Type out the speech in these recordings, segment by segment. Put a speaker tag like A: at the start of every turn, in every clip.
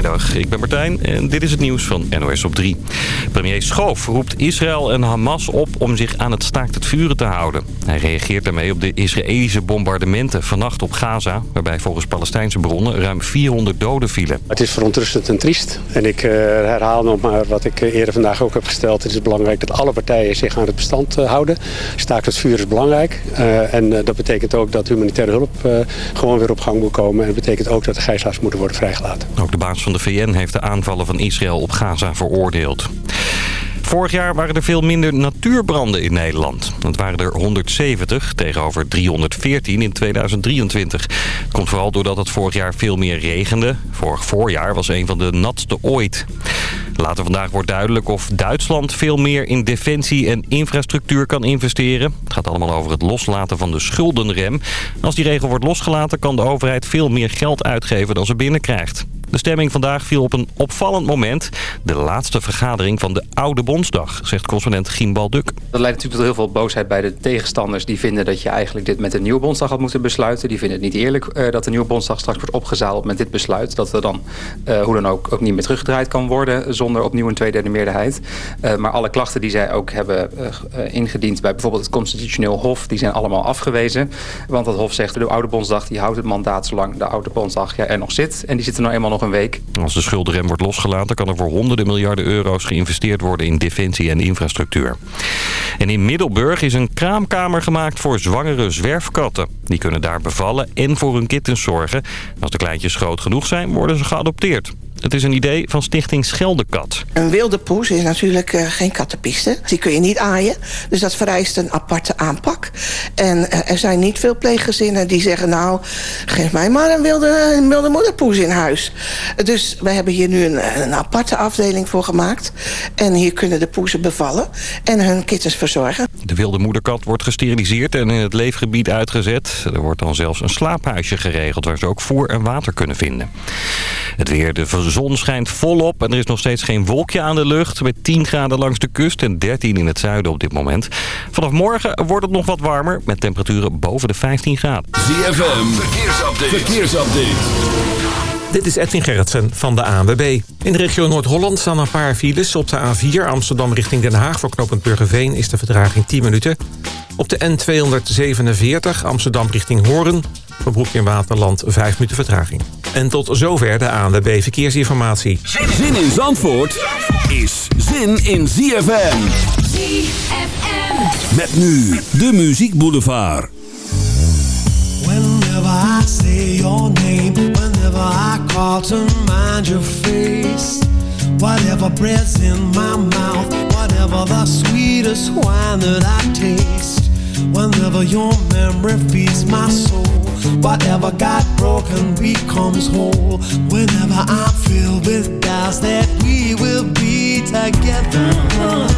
A: Goedemiddag, ik ben Martijn en dit is het nieuws van NOS op 3. Premier Schoof roept Israël en Hamas op om zich aan het staakt het vuren te houden. Hij reageert daarmee op de Israëlische bombardementen vannacht op Gaza... waarbij volgens Palestijnse bronnen ruim 400 doden vielen.
B: Het is verontrustend en triest. En ik uh, herhaal nog maar wat ik eh, eerder vandaag ook heb gesteld. Het is belangrijk dat alle partijen zich aan het bestand uh, houden. Staakt het vuur is belangrijk. Uh, en dat betekent ook dat humanitaire hulp gewoon weer op gang moet komen. En dat betekent ook dat de gijzelaars moeten worden vrijgelaten.
A: Ook de baas van de VN heeft de aanvallen van Israël op Gaza veroordeeld. Vorig jaar waren er veel minder natuurbranden in Nederland. Dat waren er 170 tegenover 314 in 2023. Het komt vooral doordat het vorig jaar veel meer regende. Vorig voorjaar was een van de natste ooit. Later vandaag wordt duidelijk of Duitsland veel meer in defensie en infrastructuur kan investeren. Het gaat allemaal over het loslaten van de schuldenrem. Als die regel wordt losgelaten kan de overheid veel meer geld uitgeven dan ze binnenkrijgt. De stemming vandaag viel op een opvallend moment. De laatste vergadering van de Oude Bondsdag, zegt correspondent Gien Balduk.
C: Dat leidt natuurlijk tot heel veel boosheid bij de tegenstanders. Die vinden dat je eigenlijk dit met een nieuwe Bondsdag had moeten besluiten. Die vinden het niet eerlijk uh, dat de nieuwe Bondsdag straks wordt opgezadeld met dit besluit. Dat er dan uh, hoe dan ook, ook niet meer teruggedraaid kan worden zonder opnieuw een tweederde meerderheid. Uh, maar alle klachten die zij ook hebben ingediend bij bijvoorbeeld het Constitutioneel Hof, die zijn allemaal afgewezen. Want dat Hof zegt de Oude Bondsdag die houdt het mandaat zolang de Oude Bondsdag ja, er nog zit. En die zit er nou eenmaal nog een week.
A: Als de schuldenrem wordt losgelaten kan er voor honderden miljarden euro's geïnvesteerd worden in defensie en infrastructuur. En in Middelburg is een kraamkamer gemaakt voor zwangere zwerfkatten. Die kunnen daar bevallen en voor hun kittens zorgen. Als de kleintjes groot genoeg zijn, worden ze geadopteerd. Het is een idee van stichting Scheldekat.
D: Een wilde poes is natuurlijk uh, geen kattenpiste. Die kun je niet aaien. Dus dat vereist een aparte aanpak. En uh, er zijn niet veel pleeggezinnen die zeggen... nou, geef mij maar een wilde, een wilde moederpoes in huis. Dus wij hebben hier nu een, een, aparte afdeling voor gemaakt. En hier kunnen de poezen bevallen en hun kittens verzorgen.
A: De wilde moederkat wordt gesteriliseerd en in het leefgebied uitgezet. Er wordt dan zelfs een slaaphuisje geregeld... waar ze ook voer en water kunnen vinden. Het weer, de de zon schijnt volop en er is nog steeds geen wolkje aan de lucht. Met 10 graden langs de kust en 13 in het zuiden op dit moment. Vanaf morgen wordt het nog wat warmer met temperaturen boven de 15 graden.
E: ZFM, verkeersupdate. verkeersupdate.
F: Dit is Edwin Gerritsen van de ANWB. In de regio Noord-Holland staan een paar files. Op de A4 Amsterdam richting Den Haag voor knooppunt Burgerveen is de verdraging 10 minuten. Op de N247 Amsterdam richting Hoorn voor Broek in Waterland 5 minuten vertraging. En tot zover de ANWB Verkeersinformatie.
E: Zin in Zandvoort is zin in ZFM.
G: ZFM.
E: Met nu de Muziek Boulevard.
H: Whenever I say your name, I call to mind your face. Whatever breath's in my mouth, whatever the sweetest wine that I taste. Whenever your memory feeds my soul. Whatever got broken becomes whole. Whenever I'm filled with doubts that we will be together.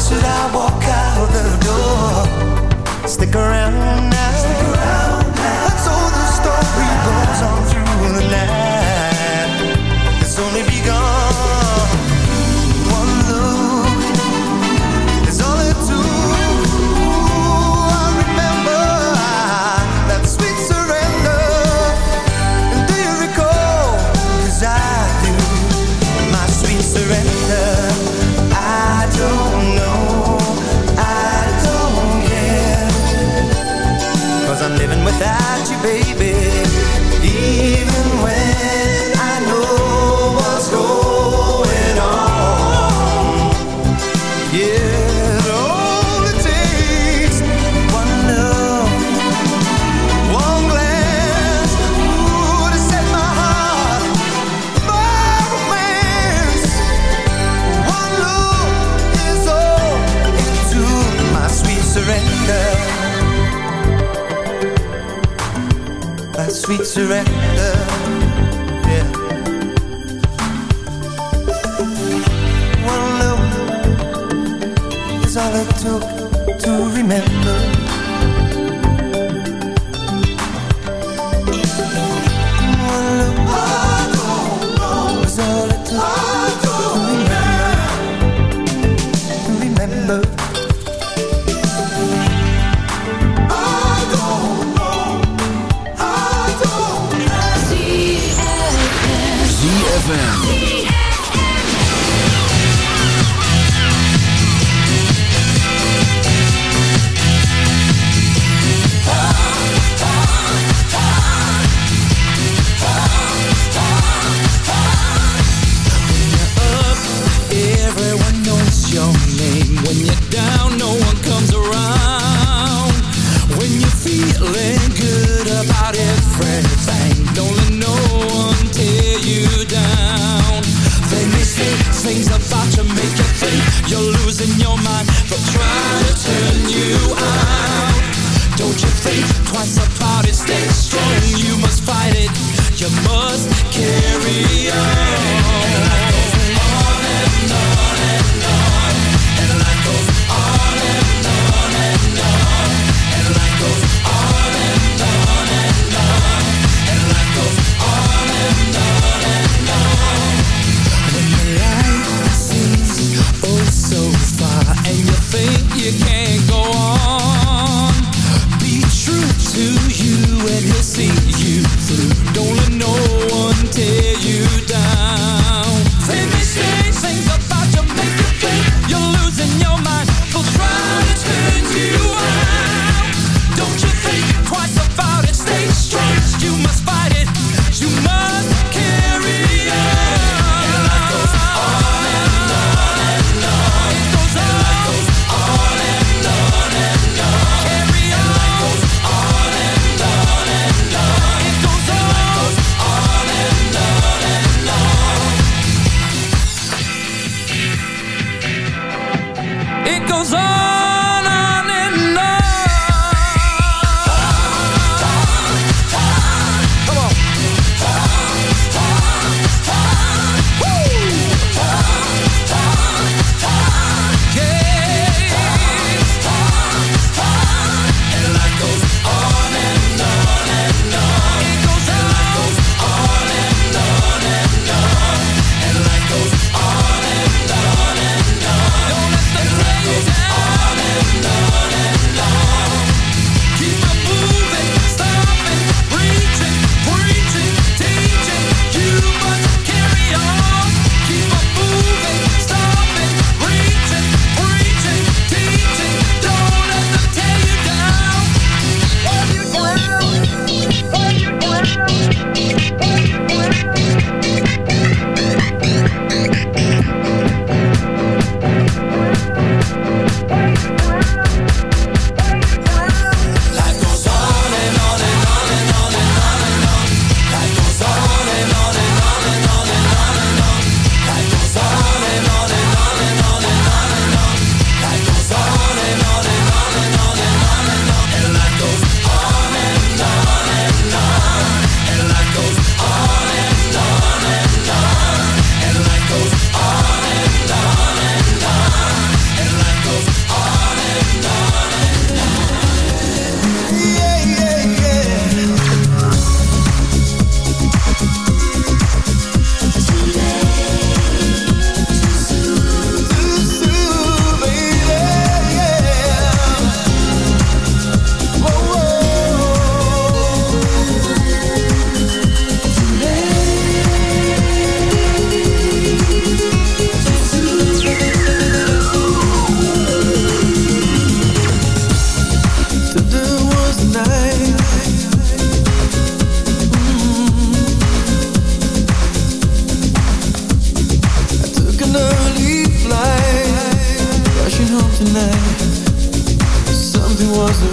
G: Should I walk out the door? Stick around
I: sweet surrender.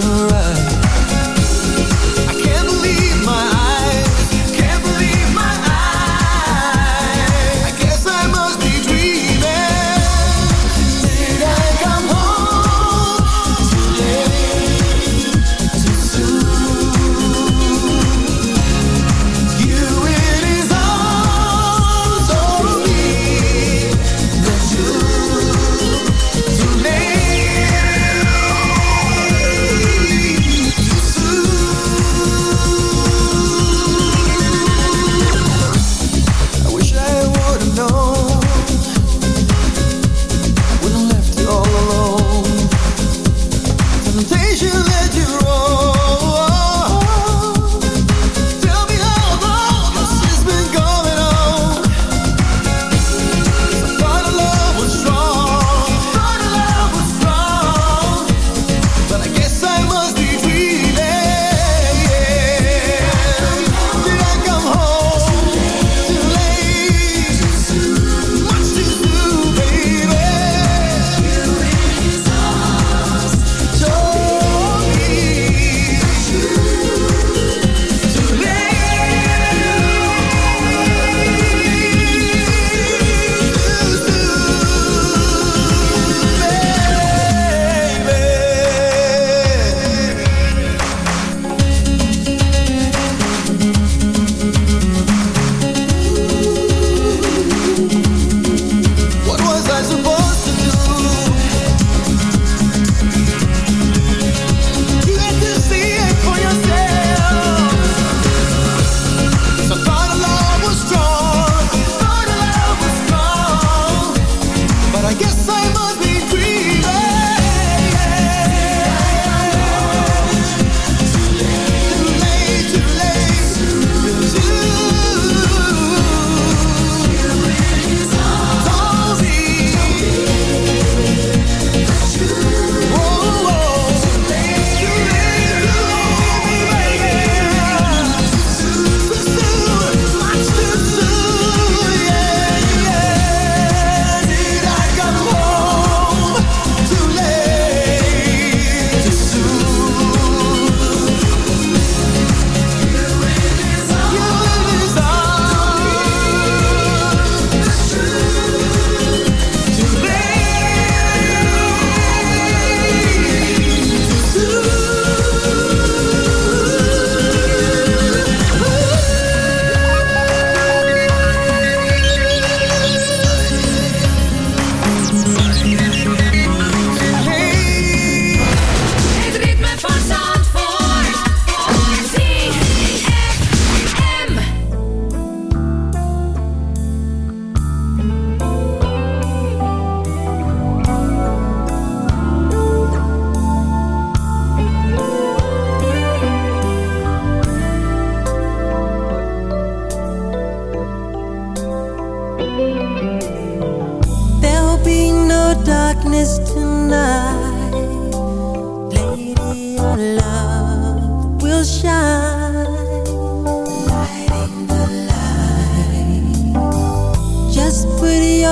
J: good.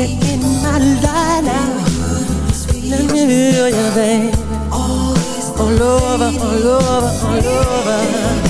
K: in my life. Let me feel you. All over, all over, all over.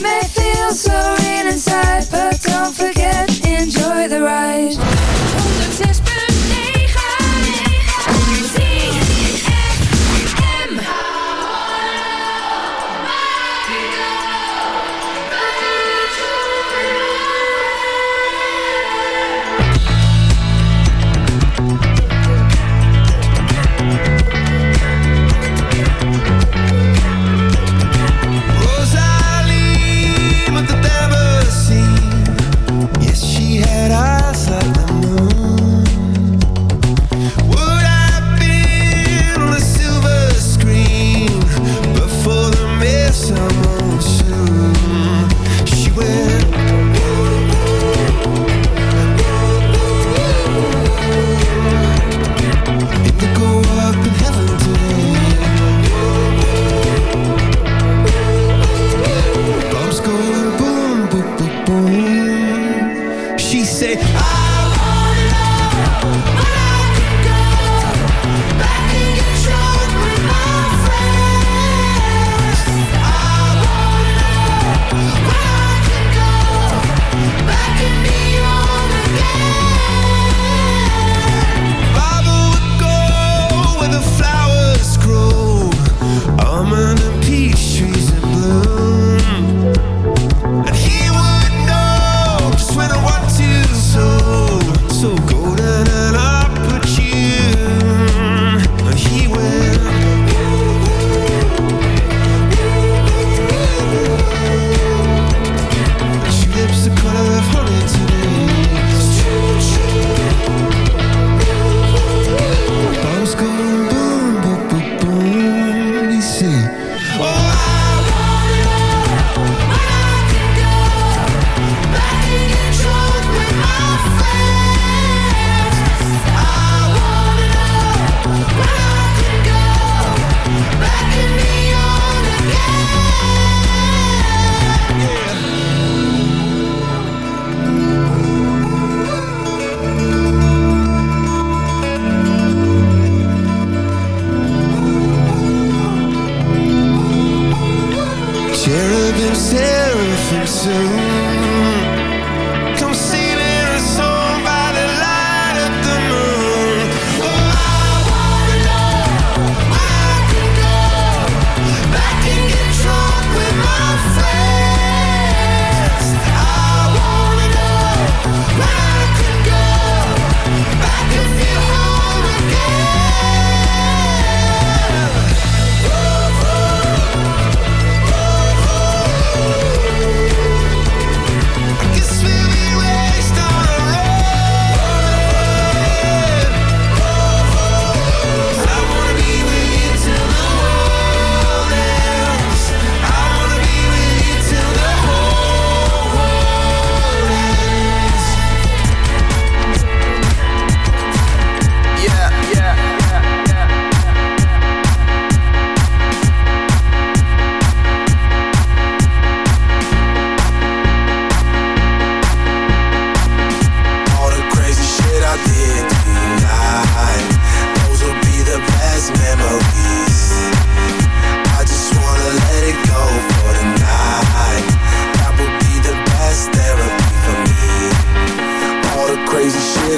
L: May feel so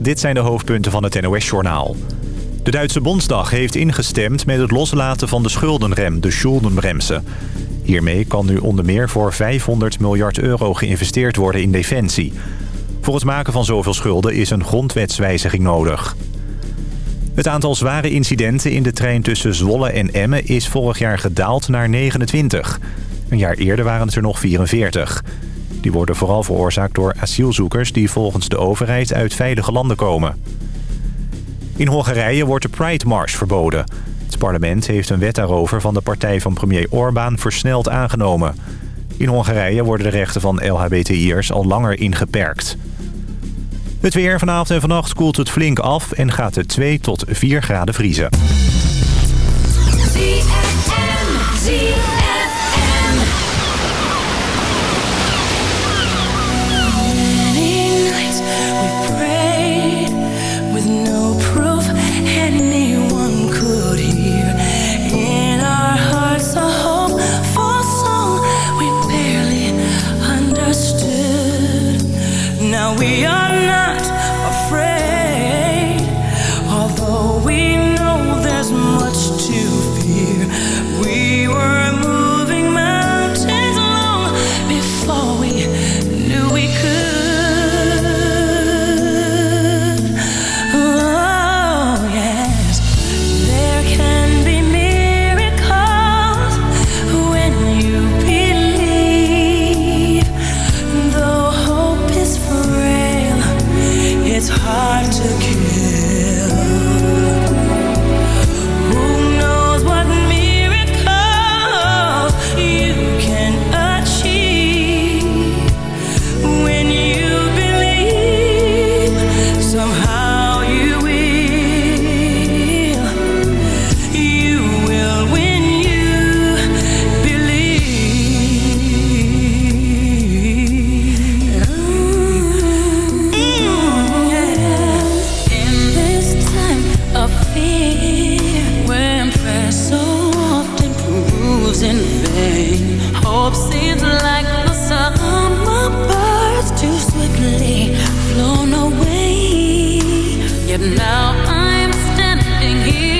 M: dit zijn de hoofdpunten van het NOS-journaal. De Duitse Bondsdag heeft ingestemd met het loslaten van de schuldenrem, de Schuldenbremse. Hiermee kan nu onder meer voor 500 miljard euro geïnvesteerd worden in defensie. Voor het maken van zoveel schulden is een grondwetswijziging nodig. Het aantal zware incidenten in de trein tussen Zwolle en Emmen is vorig jaar gedaald naar 29. Een jaar eerder waren het er nog 44. Die worden vooral veroorzaakt door asielzoekers die volgens de overheid uit veilige landen komen. In Hongarije wordt de Pride Mars verboden. Het parlement heeft een wet daarover van de partij van premier Orbán versneld aangenomen. In Hongarije worden de rechten van LHBTI'ers al langer ingeperkt. Het weer vanavond en vannacht koelt het flink af en gaat het 2 tot 4 graden vriezen.
N: I'm standing here,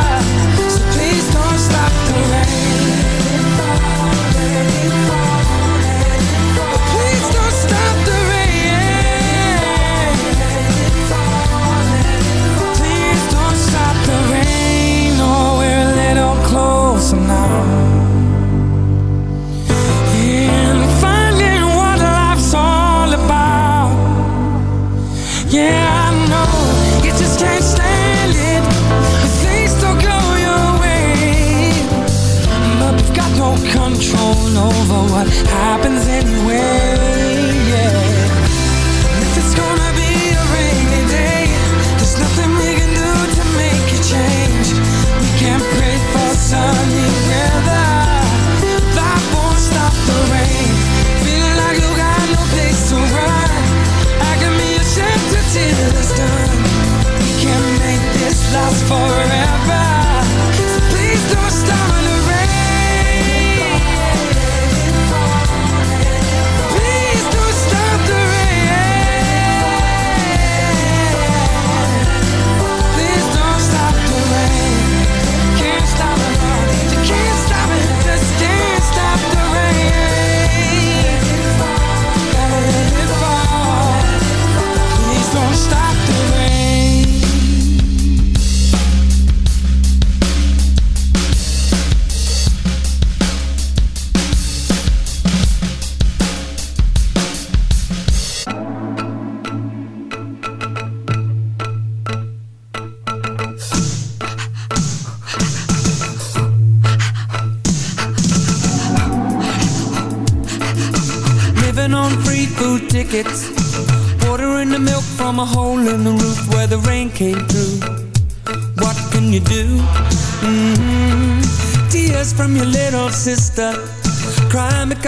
I: what happens anyway.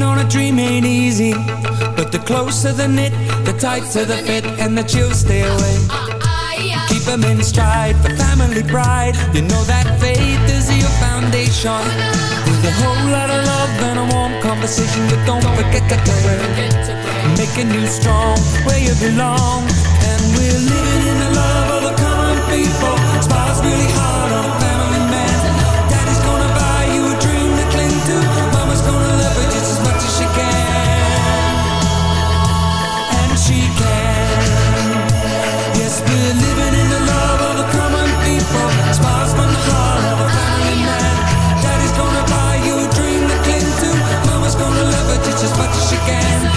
I: On a dream ain't easy, but the closer the knit, the tighter the fit, and the chills stay away. Keep 'em in stride for family pride. You know that faith is your foundation. With a whole lot of love and a warm conversation, but don't forget to pray. Making you strong where you belong, and we're living in the love of the common people. Smiles really as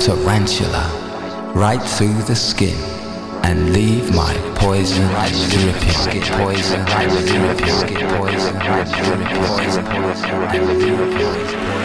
O: tarantula, right through the skin, and leave my poison dripping. Poison dripping. Poison dripping. Poison
G: national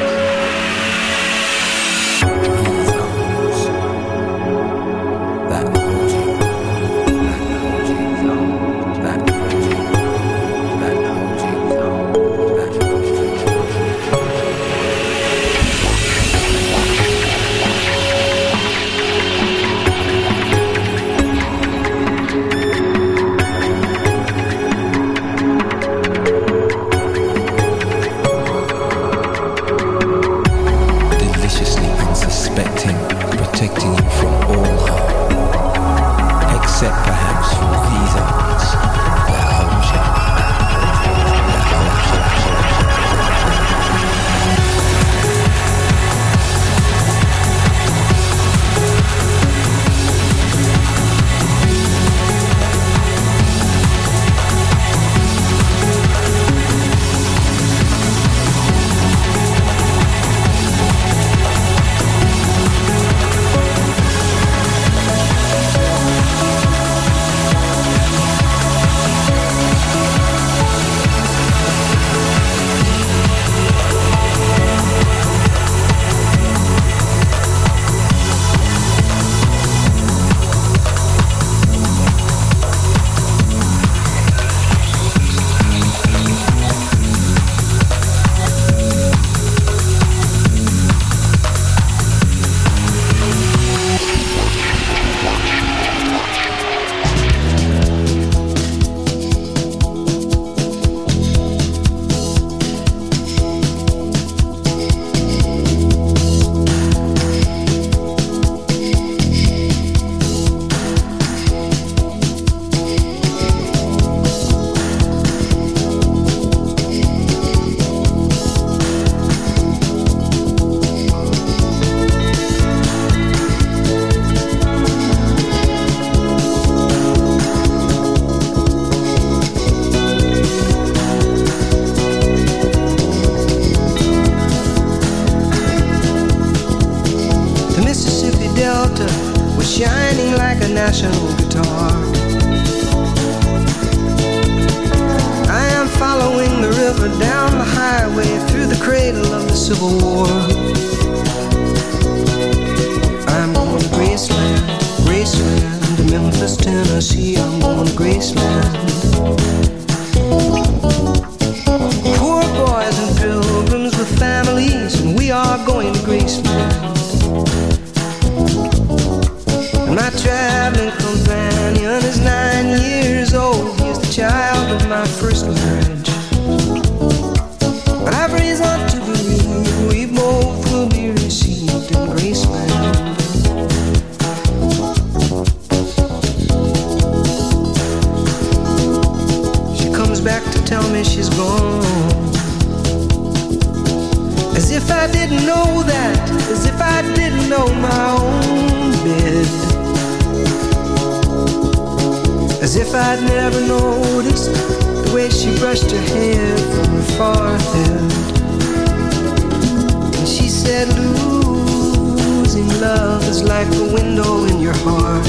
G: like a window in your heart.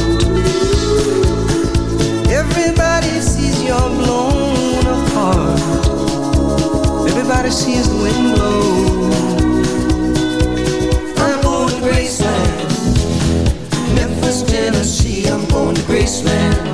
G: Everybody sees you're blown apart. Everybody sees the wind blow. I'm going to Graceland, Memphis, Tennessee. I'm going to Graceland.